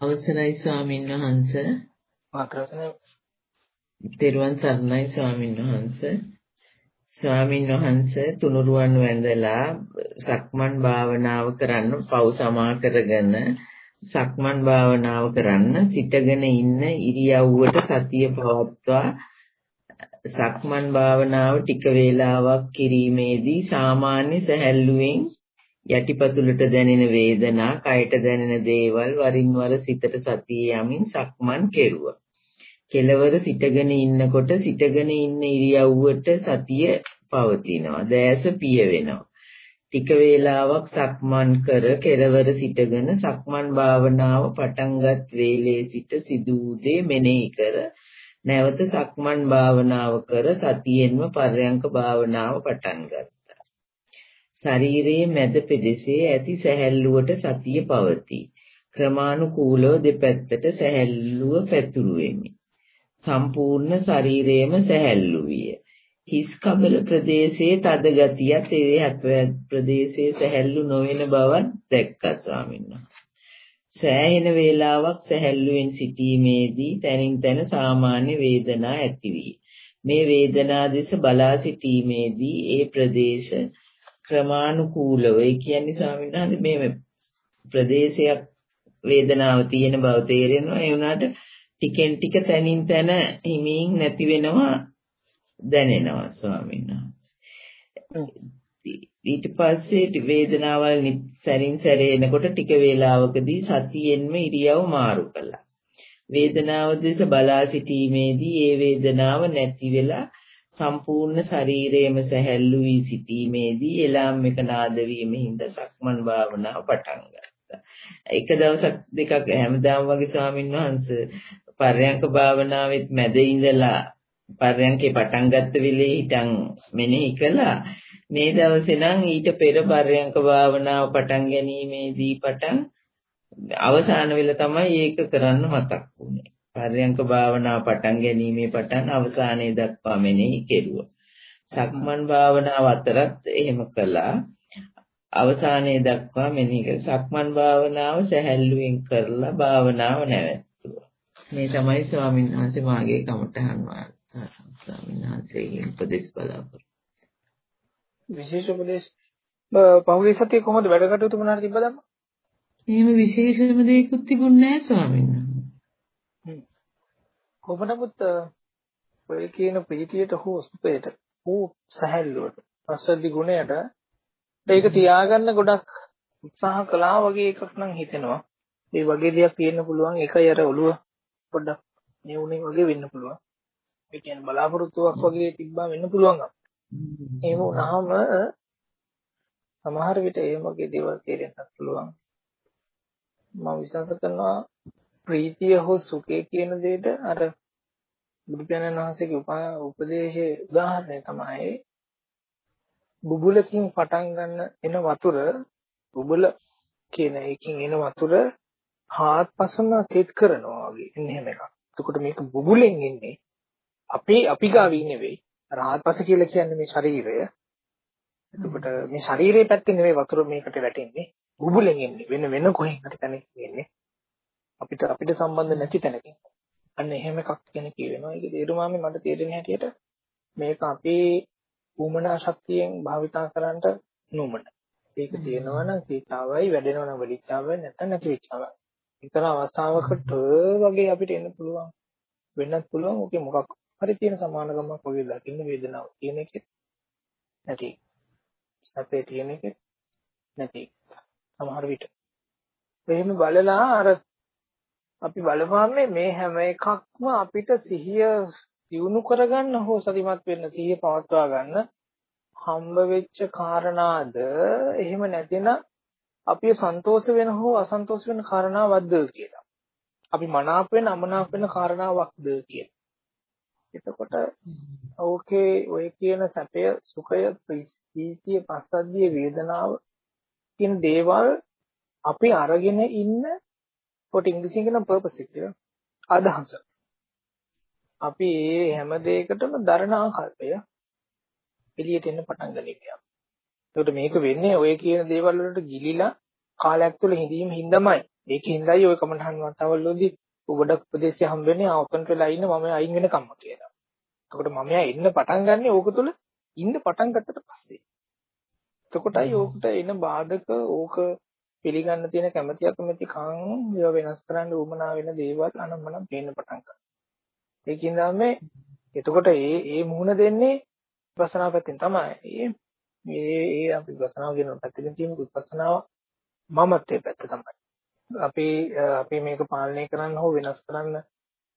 අවසරයි ස්වාමින් වහන්සේ. තෙරුවන් සරණයි ස්වාමින් වහන්සේ. ස්වාමින් වහන්සේ තුනුරුවන් වැඳලා සක්මන් භාවනාව කරන්න පව් සමා කරගෙන සක්මන් භාවනාව කරන්න සිටගෙන ඉන්න ඉරියව්වට සතිය පවත්වා සක්මන් භාවනාව ටික වේලාවක් කිරීමේදී සාමාන්‍ය සැහැල්ලුවෙන් යටිපතුලට දැනෙන වේදනා, කයට දැනෙන දේවල් වරින් වර සිතට සතිය යමින් සක්මන් කෙරුවා. කෙලවර සිටගෙන ඉන්නකොට සිටගෙන ඉන්න ඉරියව්වට සතිය පවතිනවා. දැස පිය වෙනවා. ටික වේලාවක් සක්මන් කර කෙලවර සිටගෙන සක්මන් භාවනාව පටන්ගත් වේලේ සිට සිදු දේ මෙනෙහි කර නැවත සක්මන් භාවනාව කර සතියෙන්ම පර්යංක භාවනාව පටන් ගත්තා. ශරීරයේ මැද පෙදෙසේ ඇති සැහැල්ලුවට සතිය පවතී. ක්‍රමානුකූලව දෙපැත්තට සැහැල්ලුව පැතුරු වෙමි. සම්පූර්ණ ශරීරයම සැහැල්ලු විය. හිස් කබල ප්‍රදේශයේ තද ගතියත් ඒ හැප ප්‍රදේශයේ සැහැල්ලු නොවන බවත් දැක්කා ස්වාමීන් සෑහෙන වේලාවක් සැහැල්ලුවෙන් සිටීමේදී තනින් තන සාමාන්‍ය වේදනා ඇති වී මේ වේදනා දෙස බලා සිටීමේදී ඒ ප්‍රදේශ ක්‍රමානුකූලව. ඒ කියන්නේ ස්වාමීන් වහන්සේ මේ ප්‍රදේශයක් වේදනාව තියෙන බව තේරෙනවා. ඒ වුණාට ටිකෙන් ටික තනින් තන හිමින් නැති වෙනවා දැනෙනවා ස්වාමීන් වහන්සේ. ඊට පස්සේ වේදනාවල් සැරින් සැරේ එනකොට ටික වේලාවකදී සතියෙන්ම ඉරියව් මාරු කළා. වේදනාව දෙස බලා සිටීමේදී ඒ වේදනාව නැති වෙලා සම්පූර්ණ ශරීරයේම සැහැල්ලු වී සිටීමේදී එලාම් එක නාද වීමෙන්ද සක්මන් භාවනාව පටන් ගත්තා. එක දවසක් දෙකක් හැමදාම වගේ ස්වාමීන් වහන්සේ පර්යංක භාවනාවෙත් මැද ඉඳලා පර්යංකේ පටන් ගත්ත වෙලේ හිටන් මෙනෙහි කළා. මේ දවසේ නම් ඊට පෙර පර්යංක භාවනාව පටන් ගැනීමේදී පටන් අවසාන වෙල තමයි ඒක කරන්න මතක් වුනේ. පර්යංක භාවනා පටන් ගැනීමේ පටන් අවසානයේ දක්වා මෙනෙහි කෙරුවා. සක්මන් භාවනාව අතරත් එහෙම කළා. අවසානයේ දක්වා මෙනෙහි කර සක්මන් භාවනාව සැහැල්ලුවෙන් කරලා භාවනාව නැවැත්තුවා. මේ තමයි ස්වාමීන් වහන්සේ මාගේ කමටහන් වාර්තා. ස්වාමීන් වහන්සේගෙන් උපදෙස් බලාපොරොත්තු. විශේෂ උපදෙස් පහුගිය සතියේ කොහොමද වැඩ කටයුතු මොනවාද තිබ්බද? එහෙම විශේෂම දෙයක්වත් තිබුණේ නැහැ ස්වාමීන්. කොහොම නමුත් ඔය කියන ප්‍රීතියට හෝ සුඛයට හෝ සැහැල්ලුවට පස්සද්ධි ගුණයට ඒක තියාගන්න ගොඩක් උත්සාහ කළා වගේ එකක් නම් හිතෙනවා. ඒ වගේ දෙයක් තියෙන්න පුළුවන් එකයි අර ඔළුව පොඩ්ඩක් නෙවුනේ වගේ වෙන්න පුළුවන්. ඒ කියන්නේ බලාපොරොත්තුවක් වගේ තිබ්බා වෙන්න පුළුවන්. එහෙම වුණාම සමහර විට ඒ වගේ දේවල් තේරෙන්නත් පුළුවන්. මම විශ්වාස කරනවා ප්‍රීතිය හෝ සුඛය කියන දෙයට අර බුදු පියාණන් වහන්සේගේ උපදේශයේ උදාහරණය තමයි බුබුලකින් පටන් ගන්න එන වතුර බුබුල කියන එකකින් එන වතුර හාත්පසම තෙත් කරනවා වගේ එන්නේ එහෙම එකක්. එතකොට මේක බුබුලෙන් එන්නේ අපි අපි ගාවි නෙවෙයි. රාහත්පස කියලා කියන්නේ මේ ශරීරය. එතකොට මේ ශරීරයේ පැත්තේ නෙවෙයි වතුර මේකට වැටෙන්නේ. බුබුලෙන් එන්නේ. වෙන වෙන කොහෙන් හරි තැනකින් එන්නේ. අපිට අපිට සම්බන්ධ නැති තැනකින්. අන්න එහෙම එකක් ගැන කියවෙනවා. ඒක තේරුමාමේ මට තේරෙන හැටියට මේක අපේ උමනා ශක්තියෙන් භාවිතා කරන්නට නුමන. ඒක තියෙනවා නම් සීතාවයි වැඩෙනවා නම් වෙලිච්චාවයි නැත්නම් නැති වෙච්චාවයි. ඒතර අවස්ථාවකට වගේ අපිට එන්න පුළුවන්. වෙන්නත් පුළුවන්. ඕකේ මොකක් හරි තියෙන සමානකමක් වගේ දකින්න වේදනාවක් තියෙන එකේ නැති. සැපේ තියෙන එකේ නැති. සමහර විට. එහෙම බලලා අර අපි බලපුවාම මේ හැම එකක්ම අපිට සිහිය දියුණු කරගන්න හෝ සතිමත් වෙන්න සිහිය පවත්වා ගන්න හම්බ වෙච්ච කාරණාද එහෙම නැතිනම් අපි සන්තෝෂ වෙන හෝ අසන්තෝෂ වෙන කාරණාවක්ද කියලා. අපි මනාප වෙන අමනාප වෙන කාරණාවක්ද කියලා. එතකොට ඕකේ ඔය කියන සැපය සුඛය ප්‍රීතිය පස්සද්ධිය වේදනාව කියන දේවල් අපි අරගෙන ඉන්න කොට ඉංග්‍රීසියෙන් කියන purpose එක අදහස. අපි මේ හැම දෙයකටම දරණ ආකල්පය එළියට එන්න පටන් ගන්නවා. ඒකට මේක වෙන්නේ ඔය කියන දේවල් වලට ගිලිලා කාලයක් තුල හිඳීම හින්දාමයි. ඒකින්දයි ওই කමඨහන් වතාවලදී ගොඩක් උපදේශය හම්බෙන්නේ ආවකන්ට වෙලා ඉන්න මම අයින් වෙනකම්ම කියලා. එතකොට මම එයා ඉන්න පටන් ගන්නෙ ඕක තුල ඉන්න පටන් ගත්තට පස්සේ. එතකොටයි ඕකට එන බාධක ඕක පිළිගන්න තියෙන කැමැති අකමැති කන් ඒවා වෙනස් කරන්න උවමනා වෙන දේවල් අනම්මනම් පේන්න පටන් ගන්නවා. ඒකින්ද මේ එතකොට ඒ ඒ මුහුණ දෙන්නේ විපස්සනා පැත්තෙන් තමයි. ඒ මේ ඒ අපි විපස්සනා කියන පැත්තකින් තියෙන විපස්සනාව මමත්වයේ පැත්ත තමයි. අපි අපි මේක පාලනය කරන්න හෝ වෙනස් කරන්න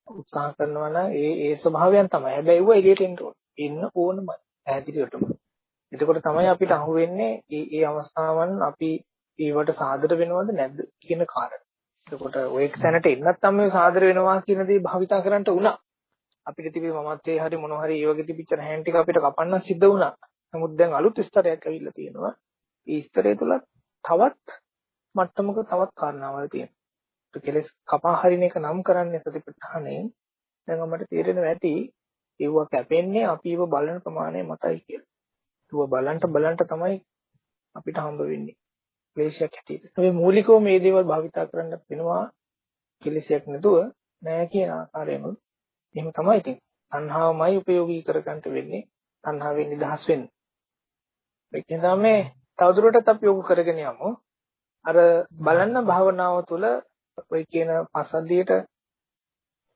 උත්සාහ කරනවා නම් ඒ ඒ ස්වභාවයන් තමයි. හැබැයි ඒව එළියට එන්න ඕන. එන්න ඕනමයි. පැහැදිලිවටම. එතකොට තමයි අපිට අහු වෙන්නේ මේ මේ අවස්ථාවන් අපි ඒවට සාදර වෙනවද නැද්ද කියන කාරණා. එතකොට ඔය තැනට එන්නත් තමයි සාදර වෙනවා කියන දේ භාවිතා කරන්න උනා. අපිට තිබි මමත්වයේ හරි මොනවා හරි ඒ වගේ තිබිච්ච හැන් ටික අපිට කපන්න සිද්ධ වුණා. නමුත් දැන් අලුත් ස්තරයක් ඇවිල්ලා තියෙනවා. ඒ ස්තරය තුල තවත් මට්ටමක තවත් කාරණාවල් තියෙනවා. කෙලස් කපා හරින එක නම් කරන්නේ සතිපට්ඨානෙන් දැන් අපිට තේරෙනවා ඇති ඒව කැපෙන්නේ අපි ඒව බලන ප්‍රමාණය මතයි කියලා. ඒව බලන්ට බලන්ට තමයි අපිට හම්බ වෙන්නේ. ක්ලේශයක් හැටියට. මේ මූලිකව මේ දේවල් භාවිතා කරන්න වෙනවා කෙලෙසයක් නැතුව නෑ කියන ආකාරයෙන්ම එහෙම තමයි ඉතින්. තණ්හාවමයි ප්‍රයෝගී කරගන්න වෙන්නේ. තණ්හාවෙන් නිදහස් වෙන්න. ඒක නිසා මේ තවදුරටත් අපි යොමු කරගෙන යමු. අර බලන්න භාවනාව තුළ ඔය කියන පසද්දියට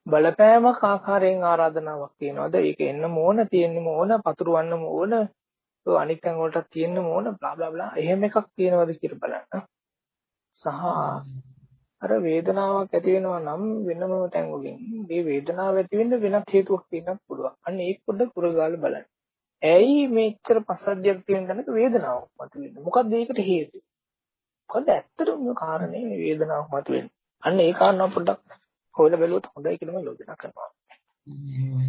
බලපෑමක් ආකාරයෙන් ආරාධනාවක් තියනවාද? ඒක එන්න ඕන, තියෙන්න ඕන, පතුරවන්න ඕන, ඔය අනිත් තැන් වලට තියෙන්න ඕන බ්ලා බ්ලා බ්ලා එහෙම එකක් තියෙනවද කියලා බලන්න. සහ අර වේදනාවක් ඇති වෙනවා නම් වෙනම තැන් වලින් මේ වේදනාව ඇති වෙන්න වෙනත් හේතුවක් තියෙන්නත් පුළුවන්. අන්න ඒක පොඩ්ඩක් පුරගාලා බලන්න. ඇයි මේච්චර පස්සද්ධියක් තියෙන තැනක වේදනාවක් මතුවෙන්නේ? මොකක්ද ඒකට හේතුව? මොකද ඇත්තටම කාරණේ වේදනාවක් මතුවෙන්නේ. අන්න ඒ කාරණාව පොඩ්ඩක් හොයලා බැලුවොත් හොඳයි කියලා මම යෝජනා කරනවා.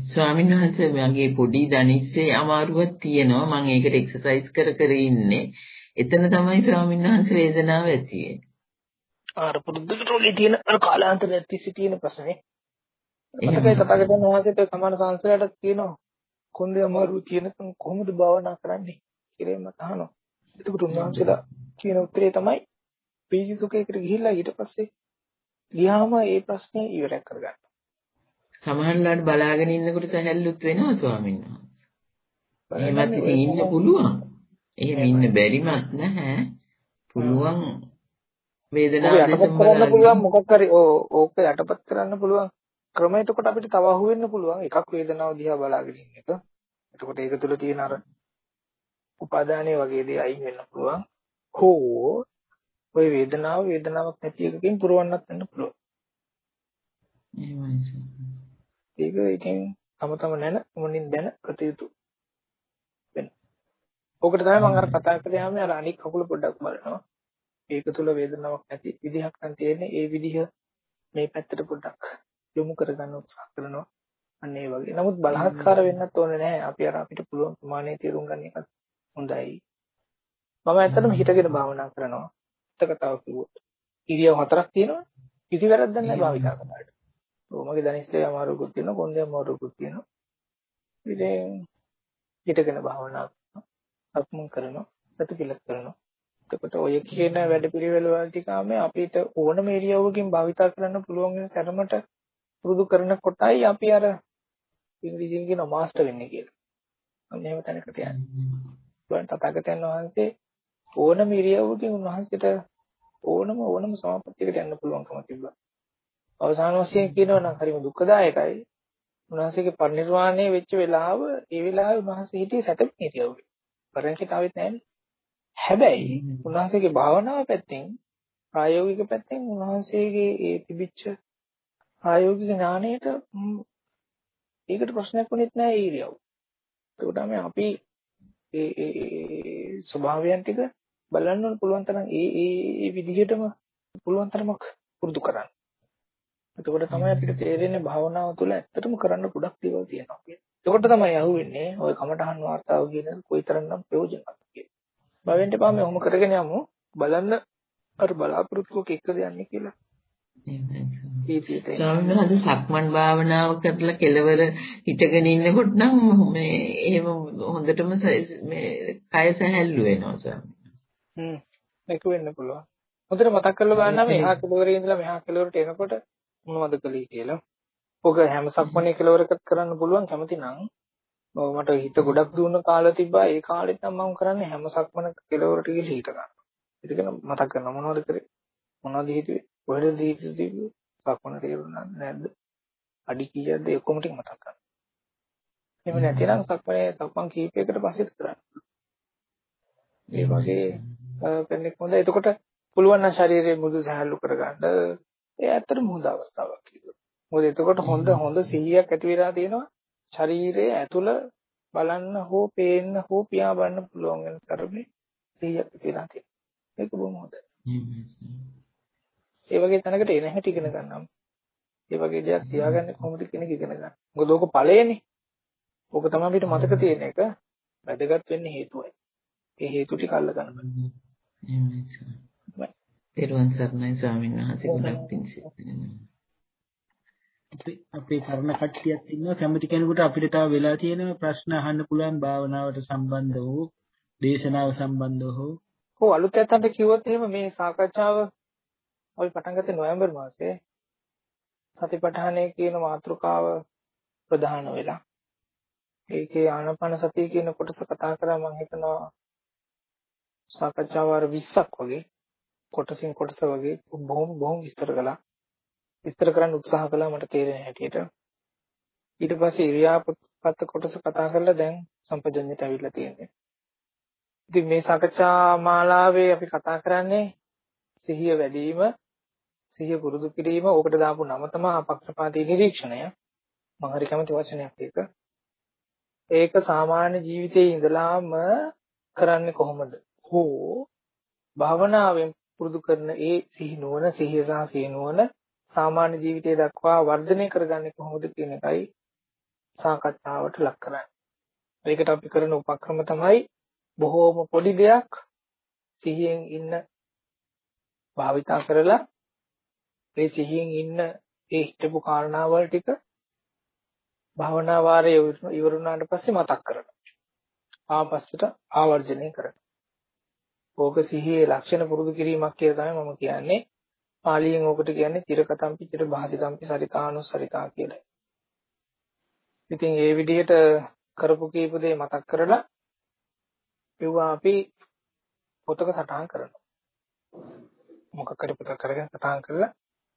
ස්වාමීන් වහන්සේ මගේ පොඩි දනිස්සේ අමාරුවක් තියෙනවා. මම ඒකට එක්සර්සයිස් කර කර ඉන්නේ. එතන තමයි ස්වාමීන් වහන්සේ වේදනාව ඇති වෙන්නේ. අර පුරුද්දකට ඔලේ තියෙන අර කාලාන්තරයක් තිස්සේ තියෙන ප්‍රශ්නේ. මතකයි තථාගතයන් වහන්සේට සමාන සංසලයට කියනවා කොන්දේ අමාරු තියෙනකම් කොහොමද භාවනා කරන්නේ කියලා මම අහනවා. එතකොට උන්වහන්සේලා කියන උත්තරේ තමයි පීජි සුඛයකට ගිහිල්ලා ඊට පස්සේ ගියාම ඒ ප්‍රශ්නේ ඉවරයක් කරගන්න සමහරලාට බලාගෙන ඉන්නකොට සැහැල්ලුත් වෙනවා ස්වාමීන් වහන්සේ. එහෙමත් ඉතින් ඉන්න පුළුවන්. එහෙම ඉන්න බැරිමත් නැහැ. පුළුවන් වේදනාව දෙස බලන්න පුළුවන් මොකක් හරි ඕක යටපත් කරන්න පුළුවන් ක්‍රම එතකොට අපිට තව අහු වෙන්න පුළුවන් එකක් වේදනාව දිහා බලාගෙන ඉන්න එක. එතකොට ඒක තුල තියෙන අර උපාදානයේ වගේ දේ අයින් වෙන්න පුළුවන්. හෝ ওই වේදනාව වේදනාවක් නැති එකකින් පුරවන්නත් වෙන්න පුළුවන්. එහෙමයි. ඒක ඉතින් තම තම නැන මොනින් දැන කටයුතු වෙන. ඕකට තමයි මම අර කතා කරේ අර අනික් කකුල පොඩ්ඩක් බලනවා. ඒක තුල වේදනාවක් නැති විදිහක් නම් තියෙන්නේ. ඒ විදිහ මේ පැත්තට පොඩ්ඩක් යොමු කරගන්න උත්සාහ කරනවා. අන්න ඒ වගේ. නමුත් බලහත්කාර වෙන්නත් ඕනේ නැහැ. අපි අර අපිට පුළුවන් ප්‍රමාණය තේරුම් ගන්න එක හොඳයි. මම ඇත්තටම හිතගෙන භාවනා කරනවා. එතක තව කිව්වොත්. ඉරියව් හතරක් තියෙනවා. කිසි වැරද්දක් නැහැ භාවිතා කරනකොට. මගේ ධනිෂ්ඨය අමාරුකුත් තියෙනවා කොන්දේ අමාරුකුත් තියෙනවා ඉතින් හිටගෙන භාවනා කරනවා අත්මුන් කරනවා ප්‍රතිපිලක් කරනවා එතකොට ඔය කියන වැඩපිළිවෙල වල ටිකම අපිට ඕනම ඒරියාවකින් භාවිතා කරන්න පුළුවන් වෙන තරමට පුරුදු කරන කොටයි අපි අර ඉංග්‍රීසියෙන් කියන මාස්ටර් වෙන්නේ කියලා. අන්න එහෙම තැනකට යන්නේ. ඒත් තථාගතයන් වහන්සේ ඕනම ඉරියව්වකින් උන්වහන්සේට ඕනම ඕනම සමාපත්තියකට යන්න පුළුවන්කම තිබ්බා. අවසාන වශයෙන් කියනවා නම් හරිම දුක්ඛදායකයි. උන්වහන්සේගේ පරිනිර්වාණය වෙච්ච වෙලාව ඒ වෙලාවේ උන්වහන්සේ හිටියේ සැතපෙන හිටියවගේ. පරණකට ආවෙත් නැහැ හැබැයි උන්වහන්සේගේ භාවනාව පැත්තෙන් ප්‍රායෝගික පැත්තෙන් උන්වහන්සේගේ ඒ තිබිච්ච ප්‍රායෝගික ඥාණයට ඒකට ප්‍රශ්නයක් වුණෙත් නැහැ ඒ ඉරියව්. ඒකට අපි ඒ ඒ ස්වභාවයන් ටික බලන්න පුළුවන් තරම් ඒ ඒ විදිහටම පුළුවන් තරමක් පුරුදු කරන්න. එතකොට තමයි අපිට තේරෙන්නේ භාවනාව තුළ ඇත්තටම කරන්න ගොඩක් දේවල් තියෙනවා කියලා. එතකොට තමයි අහුවෙන්නේ ওই කමඨහන් වාර්තාව කියන කොයිතරම්නම් ප්‍රයෝජනවත් කියලා. බවෙන්ට පාම ඔහොම කරගෙන යමු බලන්න අර බලාපොරොත්තුක එක්කද යන්නේ කියලා. ස්වාමීන් වහන්සේ සක්මන් භාවනාව කරලා කෙලවර හිටගෙන ඉන්නකොට නම් මේ එහෙම හොඳටම මේ කය සැහැල්ලු වෙනවා ස්වාමීන්. හ්ම් ඒක වෙන්න පුළුවන්. හොඳට මතක් කරලා බලන්න මේ එහා කෙළවරේ ඉඳලා මෙහා කෙළවරට එනකොට මොනවද කළේ කියලා. ඔක හැම සක්මනේ කෙළවරකට කරන්න පුළුවන් කැමති නම් මට හිත ගොඩක් දුවන කාලය තිබ්බා ඒ කාලෙත් නම් මම කරන්නේ හැම සක්මන කෙළවරට ගිහලා හිත ගන්න. ඒකන මතක් කරන මොනවද කරේ? මොනවද හිතුවේ? කොහෙද හිතුවේ? සක්මන තේරුණා නැද්ද? අඩි කීයක්ද ඒ ඔක්කොම ටික මතක් කරගන්න. එහෙම නැතිනම් සක්මනේ සක්මන් කීපයකට පස්සෙත් කරන්න. ඒ වගේ කෙනෙක් හොඳ. එතකොට පුළුවන් නම් ශරීරයේ මුදු සහැල්ලු කරගන්න ඒ ඇත්තටම හොඳ අවස්ථාවක් කියලා. මොකද එතකොට හොඳ හොඳ සිහියක් ඇති වෙලා තියෙනවා ශරීරයේ ඇතුළ බලන්න හෝ පේන්න හෝ පියා බලන්න පුළුවන් වෙන තරමේ සිහියක් ඇති වෙලා තියෙනවා. ඒක බොහොම හොඳයි. ඒ වගේ තැනකට එන හැටි ඉගෙන ගන්නම්. ඒ වගේ දෙයක් තියාගන්නේ කොහොමද කියන එක ඉගෙන ගන්න. මොකද ඕක ඵලයනේ. ඕක තමයි අපිට මතක තියෙන එක. වැදගත් වෙන්නේ හේතුවයි. ඒ හේතු ටික අල්ල ගන්න බෑ. තෙරුවන් සරණයි ස්වාමීන් වහන්සේ. ගොඩක් පිං අපේ කරන කට්ටියක් ඉන්නවා. කැමති කෙනෙකුට අපිට තව වෙලා තියෙන ප්‍රශ්න අහන්න පුළුවන් භාවනාවට සම්බන්ධ වූ දේශනාව සම්බන්ධව හෝ ඔව් අලුත් ඇත්තන්ට කිව්වොත් එහෙම මේ සාකච්ඡාව අපි පටන් ගත්තේ නොවැම්බර් මාසයේ. සතිපට්ඨානය කියන මාතෘකාව ප්‍රධාන වෙලා. ඒකේ ආනාපාන සතිය කියන කොටස කතා කරා මම හිතනවා සාකච්ඡාව අර 20ක් වගේ කොටසින් කොටස වගේ බොහොම බොහොම විස්තර කළා විස්තර කරන්න උත්සාහ කළා මට තේරෙන හැටියට ඊට පස්සේ ඉරියාපත් කොටස කතා කරලා දැන් සම්පජඤ්ඤයට අවිල්ලා තියෙන්නේ ඉතින් මේ සාකච්ඡා මාලාවේ අපි කතා කරන්නේ සිහිය වැඩි වීම සිහිය පුරුදු කිරීම ඕකට දාපු නම තමයි අපක්ෂපාතී නිරීක්ෂණය. මම හරි කැමති වචනයක් ඒක. ඒක සාමාන්‍ය ජීවිතයේ ඉඳලාම කරන්නේ කොහොමද? හෝ භාවනාවෙන් පුරුදු කරන ඒ සිහි නුවණ සිහිය සහ සිහි නුවණ සාමාන්‍ය ජීවිතයේ දක්වා වර්ධනය කරගන්නේ කොහොමද කියන එකයි සාකච්ඡාවට ලක් කරන්නේ. ඒකට අපි කරන උපක්‍රම තමයි බොහෝම පොඩි දෙයක් සිහියෙන් ඉන්න භාවිතා කරලා මේ සිහියෙන් ඉන්න ඒ හිතපු කාරණාවල් ටික භවනා වාරයේ ඉවර වුණාට පස්සේ මතක් කරනවා. ආපස්සට ආවර්ජනය කරනවා. ඕක සිහියේ ලක්ෂණ පුරුදු කිරීමක් කියලා තමයි මම කියන්නේ. පාලියෙන් ඕකට කියන්නේ තිරකතම්පි චිර භාසිතම්පි සරිතානුසරිතා කියලා. ඉතින් ඒ විදිහට කරපු කීප දේ මතක් කරලා ඒවා අපි පොතක සටහන් කරනවා. මොකක් හරි පොතක් කරගෙන සටහන් කරලා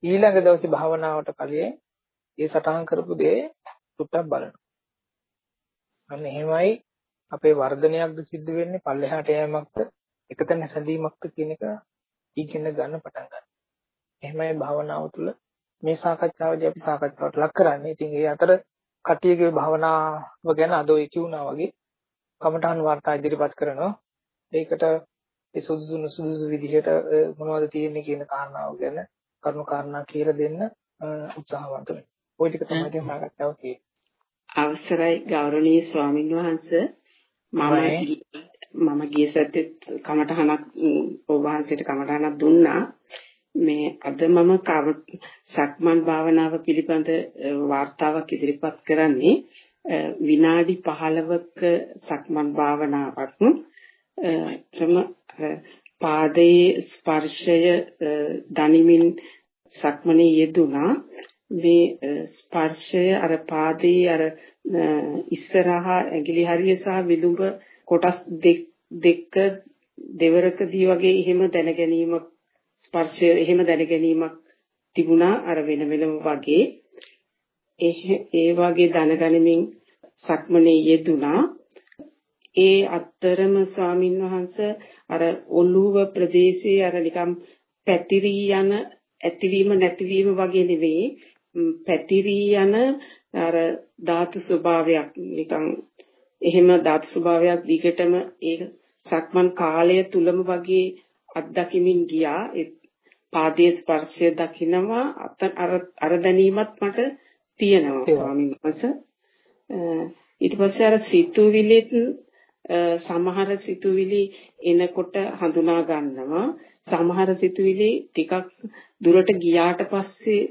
ඊළඟ දවසේ භාවනාවට කලින් ඒ සටහන් කරපු දේ සුට්ටක් බලනවා. අන්න එහෙමයි අපේ වර්ධනයක්ද සිද්ධ වෙන්නේ පල්ලෙහාට යෑමක්ද එකතැන හැදීමක්ද කියන එක ඉගෙන ගන්න පටන් ගන්න. එහෙමයි භාවනාව තුළ මේ සාකච්ඡාවදී අපි සාකච්ඡාවට ලක් කරන්නේ. ඉතින් ඒ අතර කටියගේ භාවනාව ගැන අද ඔය කියුණා වගේ කමඨහන් වාර්තා ඉදිරිපත් කරනවා. ඒකට ඒ සුදුසු සුදුසු විදිහට මොනවද තියෙන්නේ කියන කාරණාව ගැන කරුණු කාරණා කියලා දෙන්න උත්සාහවන්ත වෙනවා. ওই ටික තමයි දැන් සාකච්ඡාව තියෙන්නේ. අවසරයි ගෞරවනීය ස්වාමින් වහන්සේ මම මම ගිය සැරේත් කමටහනක් ඔබ වහන්සේට කමටහනක් දුන්නා. මේ අද මම සක්මන් භාවනාව පිළිබඳ වார்த்தාවක් ඉදිරිපත් කරන්නේ විනාඩි 15ක සක්මන් භාවනාවක් තම පාදයේ ස්පර්ශය දනිමින් සක්මනේ යෙදුනා මේ ස්පර්ශය අර පාදයේ අර ඉස්සරහා ඇඟිලි හරිය සහ විදුඹ කොටස් දෙක දෙවරකදී වගේ එහෙම දැන ගැනීමක් ස්පර්ශය එහෙම දැන ගැනීමක් තිබුණා අර වෙන වෙනම වගේ. ඒ වගේ දැනගැනීමෙන් සක්මනේ යෙදුනා ඒ අත්තරම ස්වාමින් වහන්සේ අර ඔළුව ප්‍රදේශයේ අර නිකම් පැතිරී යන ඇතිවීම නැතිවීම වගේ නෙවෙයි. පැතිරී යන අර ධාතු ස්වභාවයක් නිකන් එහෙම ධාතු ස්වභාවයක් දිගටම ඒ සක්මන් කාලය තුලම වගේ අත්දකිමින් ගියා. ඒ පාදයේ ස්පර්ශය දකිනවා. අර දැනීමත් මට තියෙනවා ස්වාමීන් වහන්සේ. ඊට පස්සේ අර සිතුවිලිත් සමහර සිතුවිලි එනකොට හඳුනා ගන්නවා. සමහර සිතුවිලි ටිකක් දුරට ගියාට පස්සේ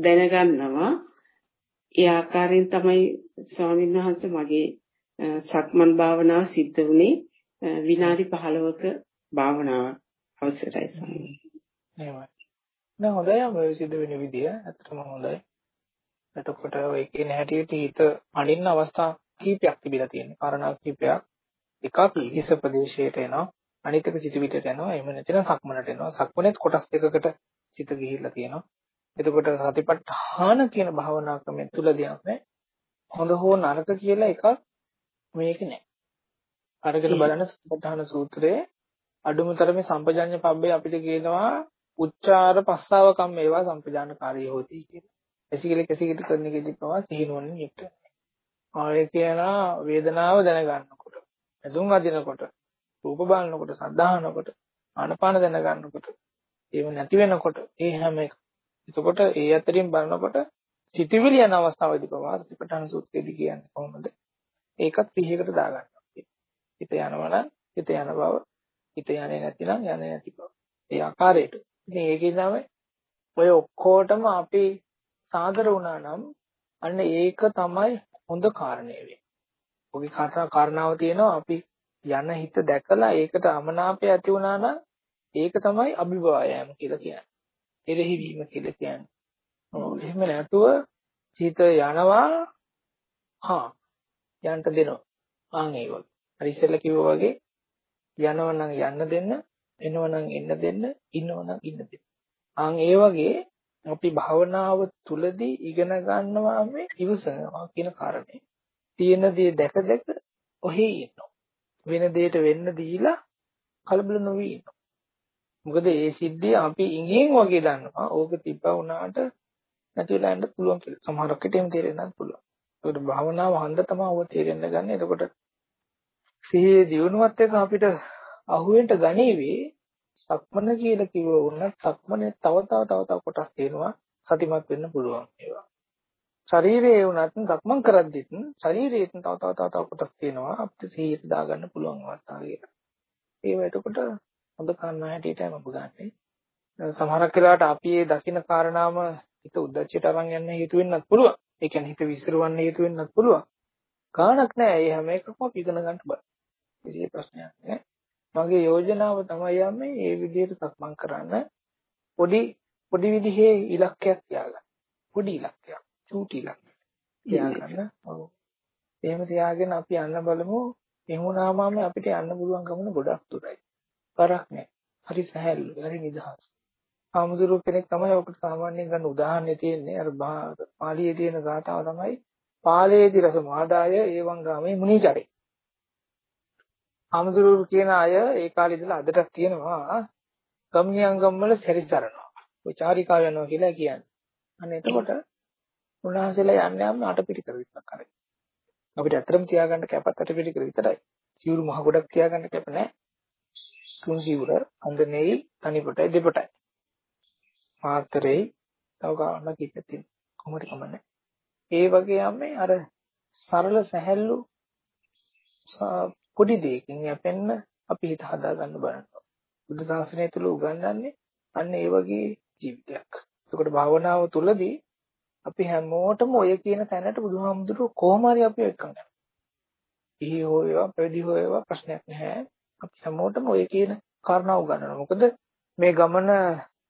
දැනගන්නවා. ඒ ආකාරයෙන් තමයි ස්වාමීන් වහන්සේ මගේ සක්මන් භාවනාව සිද්ධ වුණේ විනාඩි 15ක භාවනාවක් අවසරයි ස්වාමීන් එහෙමයි. නෑ හොඳයි ඔය සිද්ධ වෙන විදිය. ඇත්තටම හොඳයි. එතකොට ඔය කියන හැටියට හිත අඩින්න අවස්ථා කීපයක් තිබිලා තියෙනවා. කාරණා කීපයක්. එකක් හිස ප්‍රදේශයට එනවා. අනිත් එක සිතුවිල්ලට යනවා. එහෙම නැත්නම් සක්මනට එනවා. සක්මනේත් කොටස් දෙකකට සිත ගිහිල්ලා තියෙනවා. එතකොට සතිපට්ඨාන කියන භාවනා ක්‍රමය තුලදී අපි හොඳ හෝ නරක කියලා එකක් මේක නෑ. අරගෙන බලන සතිපට්ඨාන සූත්‍රයේ අඩුම තරමේ සම්පජඤ්ඤ පබ්බේ අපිට කියනවා උච්චාර පස්සාව කම් ඒවා සම්පජානකාරී හොති කියලා. එසිකල කෙසිකට කරන එකදී පවා සිහිනුවණින් යුක්ත. ආයේ කියනවා වේදනාව දැනගන්නකොට, එදුම් අදිනකොට, රූප බලනකොට, සද්ධාහනකොට, ආනපාන දැනගන්නකොට, ඒව නැති වෙනකොට, ඒ හැම එක. එතකොට ඒ අතරින් බලනකොට සිටිවිලි යන අවස්ථාවේදී පවා සතිපට්ඨාන සූත්‍රයේදී කියන්නේ කොහොමද? ඒකත් සිහියකට දාගන්නවා. හිත යනවනම් හිත යන බව, හිත යන්නේ නැතිනම් යන්නේ නැති බව. ඒ ආකාරයට. ඉතින් ඒකේ තමයි ඔය ඔක්කොටම අපි සාදර වුණා නම් අන්න ඒක තමයි හොඳ කාරණේ වෙන්නේ. ඔගේ කතා කාරණාව තියෙනවා අපි යන හිත දැකලා ඒකට අමනාපය ඇති වුණා නම් ඒක තමයි අභිභායයම කියලා කියන්නේ. එරෙහි වීම කියලා කියන්නේ. ඔව් එහෙම නැතුව හිත යනවා හා යන්න දෙනවා. ආන් ඒක. හරි ඉස්සෙල්ලා කිව්වා වගේ යනවා නම් යන්න දෙන්න, එනවා නම් එන්න දෙන්න, ඉන්නවා නම් ඉන්න දෙන්න. ආන් ඒ වගේ අපි භවනාව තුලදී ඉගෙන ගන්නවා මේ ඉවසනවා කියන කාරණේ. තියෙන දේ දැක දැක ඔහි ඉන්නවා. වෙන දෙයකට වෙන්න දීලා කලබල නොවී ඉන්නවා. මොකද ඒ සිද්ධිය අපි ඉංගෙන් වගේ දන්නවා. ඕක තිබ්බා වුණාට නැති වෙලා යන්න පුළුවන් කියලා. සමහරකට එහෙම තේරෙන්නත් පුළුවන්. ඒකට භාවනාව හන්ද තමයි ඔය තේරෙන්න ගන්න. එතකොට සිහියේ දියුණුවත් එක්ක අපිට අහුවෙන්න ගණීවි සක්මන කියලා කිව්ව වුණත් සක්මනේ තව තව තව තව කොටස් තියෙනවා සතිමත් වෙන්න පුළුවන් ඒවා. ශරීරයේ වුණත් සක්මන් කරද්දිත් ශරීරයේ තව තව තව තව කොටස් තියෙනවා අපිට සිහියට දාගන්න පුළුවන් අවස්ථාවක. ඒව එතකොට හොඳ කන්න හැටියට මම ගන්නේ. සමහරක් වෙලාවට අපි ඒ දකින්න කාරණාම හිත උද්දච්චයට අරන් යන්න හේතු වෙන්නත් පුළුවන්. ඒ කියන්නේ හිත විසිරවන්න හේතු වෙන්නත් පුළුවන්. ගාණක් නැහැ. ඒ හැම එකක්ම අපි ඉගෙන ගන්න බෑ. කිසි ප්‍රශ්නයක් නැහැ. මගේ යෝජනාව තමයි යන්නේ මේ විදිහට සක්මන් කරන්න පොඩි පොඩි විදිහේ ඉලක්කයක් තියාගන්න. පොඩි ඉලක්කයක්, චූටි ඉලක්කයක් තියාගන්න. ඔව්. එහෙම තියාගෙන අපි යන්න බලමු. එහෙම අපිට යන්න පුළුවන් ගමන ගොඩක් දුරයි. කරක් නැහැ. හරි සහැල්ලු, හරි නිදහස්. ආමුදුරු කෙනෙක් තමයි ඔකට සාමාන්‍යයෙන් ගන්න උදාහරණේ තියෙන්නේ. අර පාලියේ තියෙන ගාථාව තමයි පාලේති රස මාදාය ඒවං ගාමේ මුනිචරේ. හමුදුරු කියන අය ඒ කාලේ ඉඳලා අදටත් තියෙනවා ගම්නියංගම් වල සැරිසරනවා. ඔය චාරිකා යනවා කියලා කියන්නේ. අන්න එතකොට උන්වහන්සේලා යන්නේ යම් අටපිරිකර විතරක් කරේ. අපිට ඇත්තටම තියාගන්න කැපත් අටපිරිකර විතරයි. සිවුරු මහ ගොඩක් තියාගන්න කැප නැහැ. තුන් සිවුර අඳනෙයි තනිපොටයි දෙපොටයි. මාතරේ තව ගානක් ඉපතින් කොහොමද කමන්නේ. ඒ වගේ යන්නේ අර සරල සැහැල්ලු පොඩි දෙයකින් යැපෙන්න අපි හිත හදා ගන්න බලනවා. බුද්ධ ශාසනය තුල උගන්වන්නේ අන්න ඒ වගේ ජීවිතයක්. ඒකට භාවනාව තුලදී අපි හැමෝටම ඔය කියන තැනට බුදුහාමුදුරුවෝ කොහොම හරි අපි එක්කන් යනවා. ඉහි හෝ ඒවා පැවිදි හෝ ඒවා ප්‍රශ්නයක් නැහැ. අපි හැමෝටම ඔය කියන කාරණා උගන්වනවා. මොකද මේ ගමන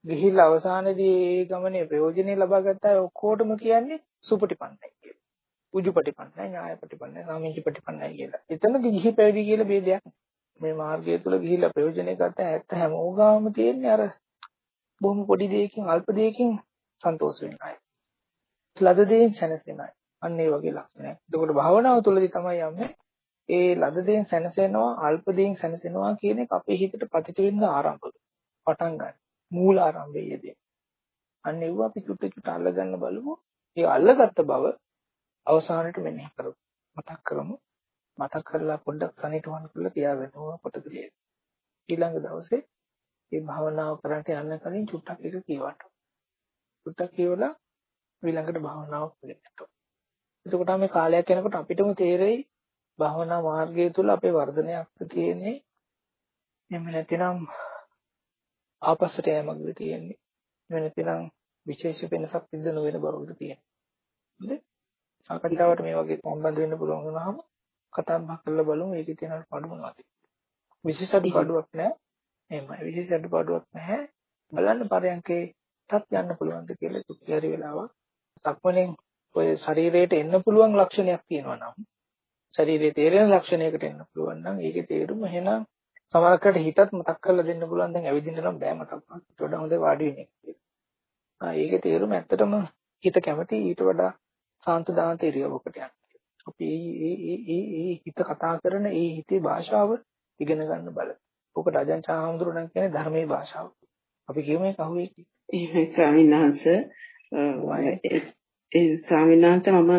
ගිහිල්ලා අවසානයේදී මේ ගමනේ ප්‍රයෝජනෙ ලබා ගත්තා ඔක්කොටම කියන්නේ සුපටිපන්නයි කියලා. උජුපටිපන්නයි, ඥායපටිපන්නයි, සාමීචපටිපන්නයි කියලා. එතනදි ගිහි පැවිදි කියලා ભેදයක් මේ මාර්ගය තුල ගිහිල්ලා ප්‍රයෝජනෙ ගත්ත ඇත්ත හැමෝගාම තියෙන්නේ අර බොහොම පොඩි දෙයකින් අල්ප දෙයකින් සන්තෝෂ වෙන අය. ලද දෙයින් සැනසෙන අය. අන්න ඒ වගේ ලක්ෂණයක්. එතකොට භාවනාව තුළදී තමයි යන්නේ ඒ ලද දෙයින් සැනසෙනවා අල්ප දෙයින් සැනසෙනවා කියන එක අපේ හිතට පතිත වෙන්න ආරම්භ පටන් ගන්න. මූල ආරම්භයේදී. අන්න ඒව අපි චුට්ට චුට්ට අල්ලගන්න බලමු. ඒ අල්ලගත්ත බව අවසානයේ මෙනෙහි කරමු. මතක් කරමු. මතක් කරලා පොඩ්ඩක් සනිටුහන් කරලා තියාගන්න ඕන පොතක ඊළඟ දවසේ මේ භාවනාව කරන්න යන්න කලින් චුට්ටක් එක කියවන්න. චුට්ටක් කියවලා ඊළඟට භාවනාව කරගන්න. එතකොට මේ කාලයක් යනකොට අපිටම තේරෙයි භාවනා මාර්ගය තුල අපේ වර්ධනයක් තියෙන්නේ. එහෙම නැතිනම් ආපස්සට යෑමක්ද තියෙන්නේ. එහෙම නැතිනම් විශේෂ වෙනසක් සිද්ධ නොවන බවද තියෙන්නේ. හරිද? සාකච්ඡාවට මේ වගේ සම්බන්ධ වෙන්න පුළුවන් වුණාම කතා බහ කරලා බලමු ඒකේ තියෙන අඩු මොනවද විශේෂ අඩුපාඩුවක් නැහැ එහෙමයි විශේෂ අඩුපාඩුවක් නැහැ බලන්න පරයන්කේටත් යන්න පුළුවන්ද කියලා චුට්ටි හරි වෙලාවක් සක්මණෙන් ඔය ශරීරයට එන්න පුළුවන් ලක්ෂණයක් තියෙනවා නම් ශරීරයේ තේරෙන ලක්ෂණයකට එන්න පුළුවන් නම් ඒකේ තේරුම එහෙනම් සමහරකට හිතත් මතක් කරලා දෙන්න පුළුවන් දැන් ඇවිදින්න නම් බෑ කරන්න. ඊට වඩා හොඳ වාඩි වෙන එක. ආ ඒකේ තේරුම ඇත්තටම හිත කැමති ඊට වඩා සාන්ත දාන්ත ඉරියව්වකට යන්න. අපි ඒ ඒ ඒ ඒ හිත කතා කරන ඒ හිතේ භාෂාව ඉගෙන ගන්න බල. ඕක රජන් චාහඳුරණ කියන්නේ ධර්මයේ භාෂාව. අපි කියමු ඒක අහුවේ කියලා. එහෙමයි ස්වාමීන් වහන්සේ ඒ ස්වාමීන් වහන්සේ මම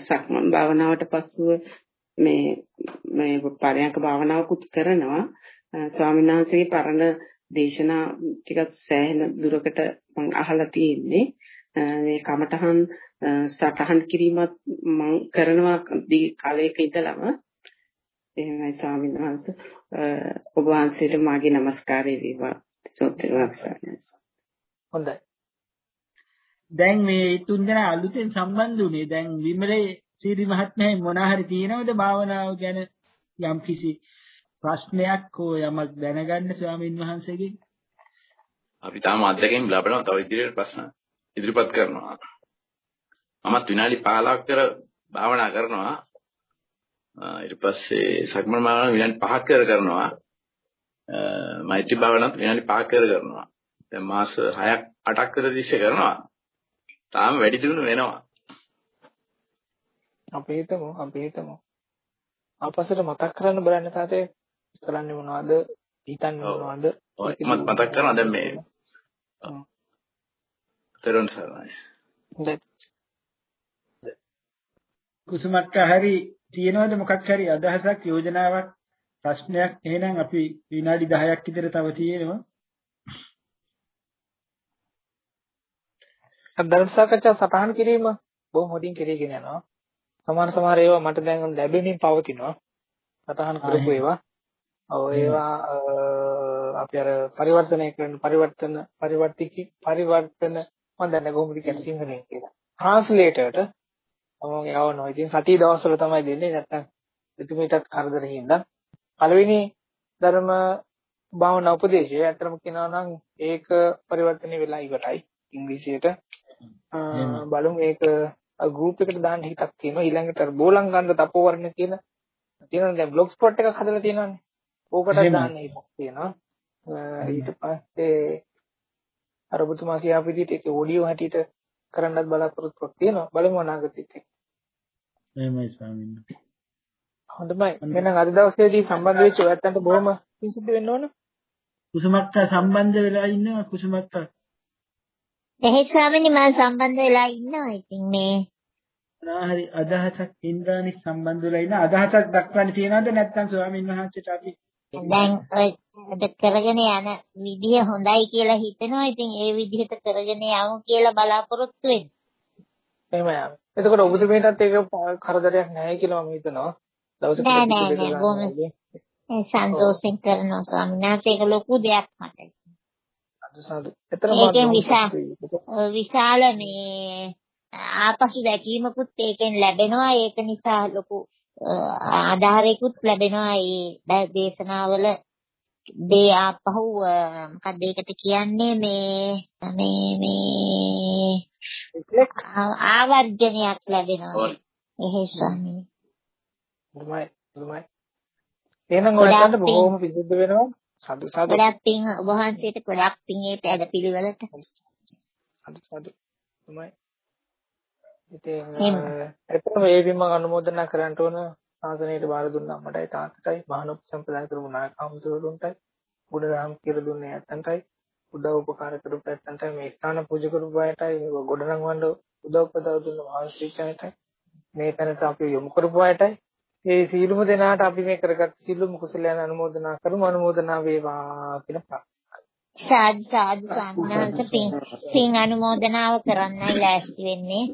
සක්මන් භාවනාවට පස්සුව මේ මේ පරයන්ක භාවනාවකුත් කරනවා. ස්වාමීන් වහන්සේගේ පරණ දේශනා ටිකක් සෑහෙන දුරකට මම අහලා තියෙන්නේ. මේ කමඨහන් සටහන් කිරීමත් මම කරනවා කාලයක ඉඳලම. එහෙමයි ස්වාමීන් වහන්සේ ඔබ වහන්සේට මාගේ নমස්කාරය වේවා. හොඳයි. දැන් මේ තුන් දෙනා අලුතෙන් සම්බන්ධ වුණේ දැන් විමලේ සීරි මහත්මයා මොනා හරි තියෙනවද භාවනාව ගැන? යම් කිසි ප්‍රශ්නයක් හෝ යමක් දැනගන්න ස්වාමින් වහන්සේගෙන්? අපි තාම අත්දැකීම් ලබනවා තව ඉදිරියට ප්‍රශ්න ඉදිරිපත් කරනවා. මමත් විනාඩි 15ක් කර භාවනා කරනවා. ඊට පස්සේ සක්මන් භාවනාව විනාඩි 5ක් කර කරනවා. මෛත්‍රී භාවනාවත් විනාඩි 5ක් කර කරනවා. දැන් මාස 6ක් 8ක් කර තිස්සේ කරනවා. තාම වැඩි දියුණු වෙනවා. අපි හිතමු අපි හිතමු. ආපස්සට මතක් කරන්න බලන්න තාතේ කරන්නේ මොනවද? හිතන්නේ මොනවද? ඔය මතක් කරනවා. දැන් මේ තෙරුවන් සරණයි. කුසුමක්ක හරි තියෙනවද? මොකක් හරි අදහසක් යෝජනාවක් ප්‍රශ්නයක්? එහෙනම් අපි විනාඩි 10ක් විතර තව තියෙනවා. අදර්ශකච්ඡා සටහන් කිරීම බොහොම හොඳින් කෙරීගෙන යනවා සමහර සමහර ඒවා මට දැන් ලැබෙමින් පවතිනවා. සටහන් කරපු ඒවා. ඔව් ඒවා අපි අර පරිවර්තනය කරන පරිවර්තන පරිවර්තිකි පරිවර්තන මම දන්නේ කොහොමද කියන්නේ සිංහලෙන් කියලා. ට්‍රාන්ස්ලේටර්ට මම යවනවා. ඉතින් සතිය දවස්වල තමයි දෙන්නේ නැත්තම් එතුමීටත් කරදර හින්දා. පළවෙනි ධර්ම භාවනා උපදේශය ඇත්තම කියනවා නම් ඒක පරිවර්තනය වෙලා ඉවරයි ඉංග්‍රීසියට. බලමු ඒක ගෲප් එකට දාන්න හිතක් තියෙනවා. ඊළඟට අර බෝලංගන්ධ තපෝවර්ණ කියන තියෙනවා දැන් බ්ලොග් ස්පොට් එකක් හදලා තියෙනවානේ. ඕකට දාන්න හිතක් තියෙනවා. ඊට පස්සේ අර ඔබතුමා කියාපු විදිහට ඒක ඔඩියෝ හැටියට කරන්නත් බලාපොරොත්තුවක් තියෙනවා. බලමු අනාගතෙත් එහෙමයි ස්වාමීන් හොඳයි එහෙනම් අද දවසේදී සම්බන්ධ වෙච්ච ඔයත්තන්ට බොහොම පිංසිද්ධ වෙන්න ඕන. කුසුමක්ක සම්බන්ධ වෙලා ඉන්නවා. කුසුමක්ක එහෙත් ස්වාමීනි මම සම්බන්ධ වෙලා ඉන්නවා ඉතින් මේ හරි අදහසක් ඉන්ද්‍රානි සම්බන්ධ වෙලා ඉන්න අදහසක් දක්වන්න තියනවද නැත්නම් ස්වාමීන් වහන්සේට අපි දැන් ඔය කරගෙන යන විදිය හොඳයි කියලා හිතෙනවා. ඉතින් ඒ විදිහට කරගෙන යමු කියලා බලාපොරොත්තු වෙනවා. එහෙමයි. එතකොට ඔබතුමීටත් ඒක කරදරයක් නැහැ කියලා මම හිතනවා. දවසකට නෑ නෑ නෑ බොහොම සන්තෝෂෙන් කරනවා ස්වාමීන් වහන්සේ ඒක ලොකු දෙයක් මට. සාදු ඒකෙන් විශාල මේ ආපසු දැකීමකුත් ඒකෙන් ලැබෙනවා. ඒක නිසා ලොකු ආධාරයකුත් ලැබෙනවා. ඒ දේශනාවල දේ ආපහු මොකක්ද ඒකට කියන්නේ? මේ මේ මේ ආවර්ජනයක් ලැබෙනවා. එහෙ ස්වාමීනි. දුමයි දුමයි. එහෙනම් ඔයාලට බොහොම පිසුද්ධ වෙනවා. සාදු සාදු. ගොඩක් පිං ඔබ වහන්සේට ගොඩක් පිං ඒ පැද පිළිවෙලට. සාදු සාදු. තමයි. ඉතින් එතන මේ විම අනුමೋದනා කරන්න ඕන සාසනයට බාර දුන්න අම්මටයි තාත්තටයි මහානොප් සම්ප්‍රදාය කරපු නායකවරුන්ටයි බුදුරහම් කියලා දුන්නේ නැත්තන්ටයි උදව් උපකාර කරපු නැත්තන්ටයි මේ ස්ථාන පූජා කරපු අයටයි ගොඩනගවන්න උදව් උපදව් දුන්න මහන්සියන්ටයි මේ තැනට අපි යොමු කරපු අයටයි ඒ සීලුම දෙනාට අපි මේ කරගත් සීලුම කුසලයන් අනුමෝදනා කරමු. අනුමෝදනා වේවා කියලා ප්‍රාර්ථනා. සාදු සාදු ස්වාමීන් පින් පින් අනුමෝදනාව කරන්නයි ලෑස්ති වෙන්නේ.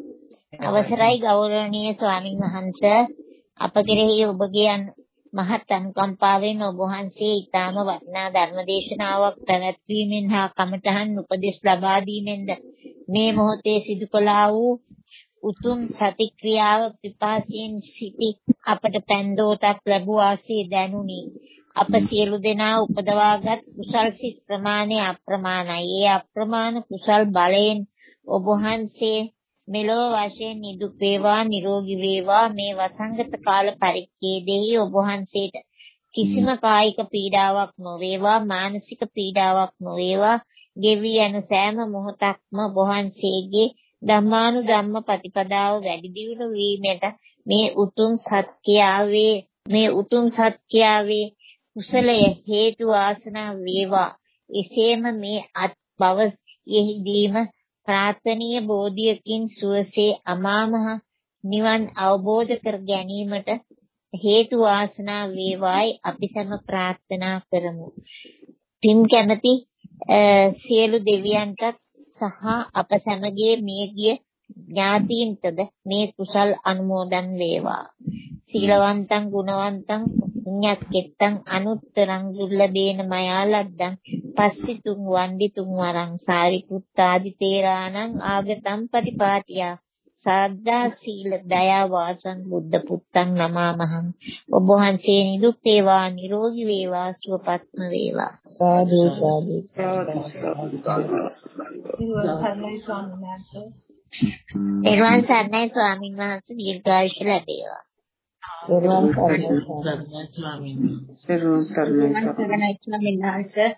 අවසරයි ගෞරවනීය ස්වාමින් වහන්සේ. අප කෙරෙහි ඔබගේ මහත් අනුකම්පාවෙන් ඔබ වහන්සේ ඊටාම වටිනා ධර්මදේශනාවක් පැවැත්වීමෙන් හා කමඨහන් උපදෙස් ලබා දීමෙන්ද මේ මොහොතේ සිදු කළා වූ උතුම් සතික්‍රියාව පිපාසයෙන් සිටි අපට පෑන්දෝතක් ලැබුවාසේ දැනුනි. අප සියලු දෙනා උපදවාගත් කුසල් සිත් ප්‍රමාණය අප්‍රමාණයි. ඒ අප්‍රමාණ කුසල් බලයෙන් ඔබ වහන්සේ මෙලොව වශයෙන් නිදුක් වේවා නිරෝගී වේවා. මේ වසංගත කාල පරිච්ඡේදයේ ඔබ වහන්සේට කිසිම කායික පීඩාවක් නොවේවා මානසික පීඩාවක් නොවේවා. ගෙවි යන සෑම මොහොතක්ම ඔබ වහන්සේගේ ධම්මානු ධම්ම ප්‍රතිපදාව වැඩි දියුණු වීමට මේ උතුම් සත්‍යාවේ මේ උතුම් සත්‍යාවේ කුසලය හේතු ආසනා වේවා එසේම මේ අත් බව යෙහිදීම ප්‍රාර්ථනීය බෝධියකින් සුවසේ අමාමහ නිවන් අවබෝධ කර ගැනීමට හේතු වාසනා වේවායි අපි සැම ප්‍රාර්ථනා කරමු. පින් කැමැති සියලු දෙවියන්ටත් සහ අප සැමගේ මියගිය ඥාතීන්ටද මේ කුසල් අනුමෝදන් වේවා. සීලවන්තං ගුණවන්තං පුඤ්ඤක්කෙත්තං අනුත්තරං දුර්ලභේන මයාලද්දං පස්සිතුං වන්දිතුං වරං සාරිපුත්තාදි තේරාණං ආගතම් පටිපාටියා සාද්දා සීල දයා වාසං බුද්ධ පුත්තං නමාමහං ඔබ වහන්සේ නිදුක් වේවා නිරෝගී වේවා සුවපත්ම වේවා. සාදු සාදු. එරුවන් සර්ණයි ස්වාමීන් වහන්සේ දීර්ඝායුෂ ලැබේවා. එරුවන් සරණයි. ස්වාමීන් වහන්සේ. සර්ව සර්ණයි ස්වාමීන් වහන්සේ